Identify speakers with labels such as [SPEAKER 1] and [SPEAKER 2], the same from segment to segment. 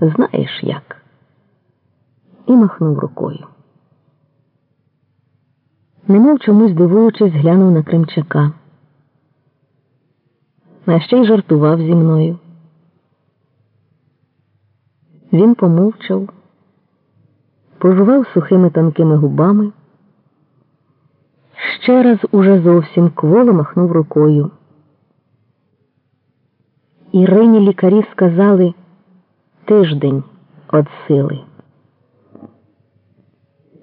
[SPEAKER 1] Знаєш як? І махнув рукою. Немов чомусь дивуючись, глянув на Кримчака. А ще й жартував зі мною. Він помовчав, пожував сухими тонкими губами, ще раз уже зовсім кволо махнув рукою. Ірині лікарі сказали тиждень від сили.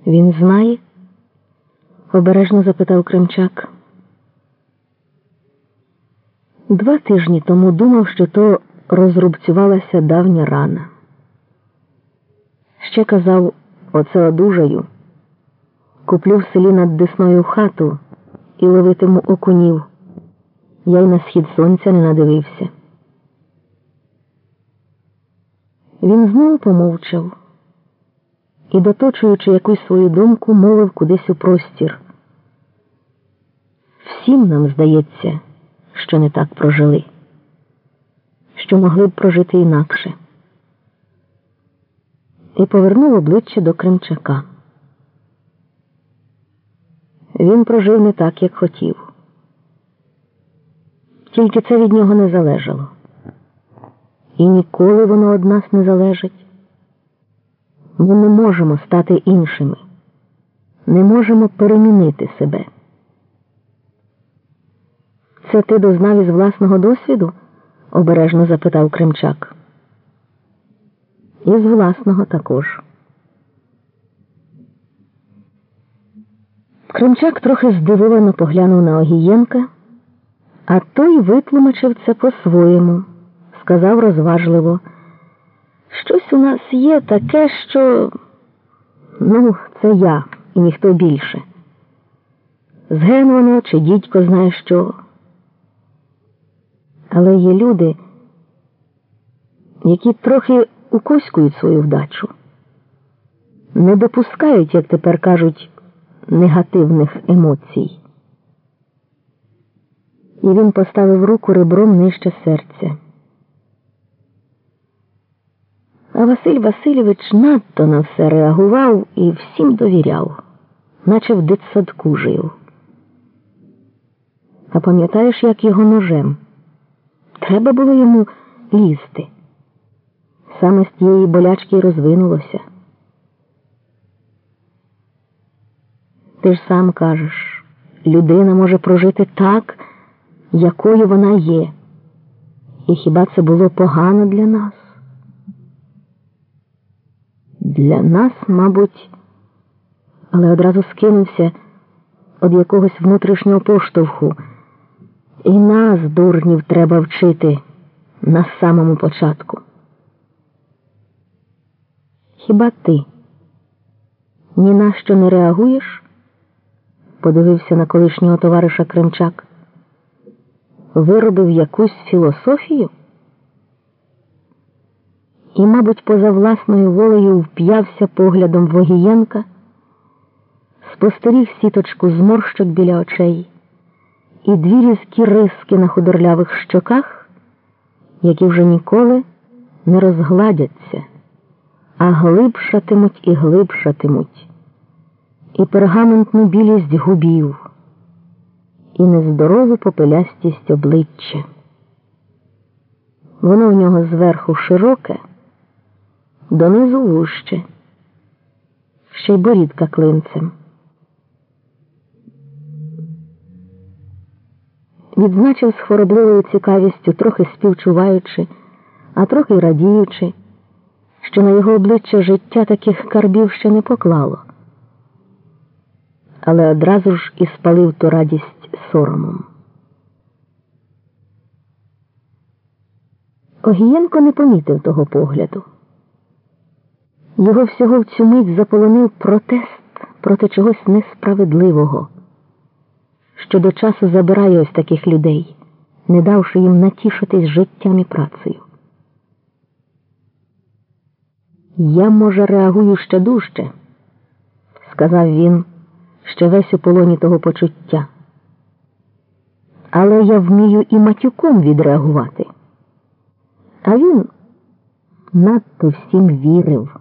[SPEAKER 1] Він знає? обережно запитав Кримчак. Два тижні тому думав, що то розрубцювалася давня рана. Ще казав, оце одужаю, куплю в селі над Десною хату і ловитиму окунів. Я й на схід сонця не надивився. Він знову помовчав і, доточуючи якусь свою думку, мовив кудись у простір. Всім нам здається, що не так прожили, що могли б прожити інакше. І повернув обличчя до Кримчака. Він прожив не так, як хотів. Тільки це від нього не залежало. І ніколи воно від нас не залежить. Ми не можемо стати іншими, не можемо перемінити себе. Це ти дознав із власного досвіду? обережно запитав Кримчак. Із власного також. Кримчак трохи здивовано поглянув на Огієнка, а той витлумачив це по-своєму, сказав розважливо. Щось у нас є таке, що ну, це я і ніхто більше. Зген воно чи дідько знає що. Але є люди, які трохи укоськують свою вдачу, не допускають, як тепер кажуть, негативних емоцій. І він поставив руку ребром нижче серця. А Василь Васильович надто на все реагував і всім довіряв, наче в дитсадку жив. А пам'ятаєш, як його ножем? Треба було йому лізти. Саме з тієї болячки розвинулося. Ти ж сам кажеш, людина може прожити так, якою вона є. І хіба це було погано для нас? Для нас, мабуть, але одразу скинувся від якогось внутрішнього поштовху. І нас, дурнів, треба вчити на самому початку. Хіба ти ні на що не реагуєш? подивився на колишнього товариша Кримчак. Виробив якусь філософію? І, мабуть, поза власною волею вп'явся поглядом Вогієнка, спостеріг сіточку зморщок біля очей і дві різкі риски на худорлявих щоках, які вже ніколи не розгладяться, а глибшатимуть і глибшатимуть, і пергаментну білість губів, і нездорову попелястість обличчя. Воно в нього зверху широке, донизу вуще, ще й борідка клинцем. відзначив з хворобливою цікавістю, трохи співчуваючи, а трохи радіючи, що на його обличчя життя таких карбів ще не поклало, але одразу ж і спалив ту радість соромом. Огієнко не помітив того погляду. Його всього в цю мить заполонив протест проти чогось несправедливого що до часу забирає ось таких людей, не давши їм натішитись життям і працею. Я, може, реагую ще дужче, сказав він, ще весь у полоні того почуття. Але я вмію і матюком відреагувати. А він надто всім вірив.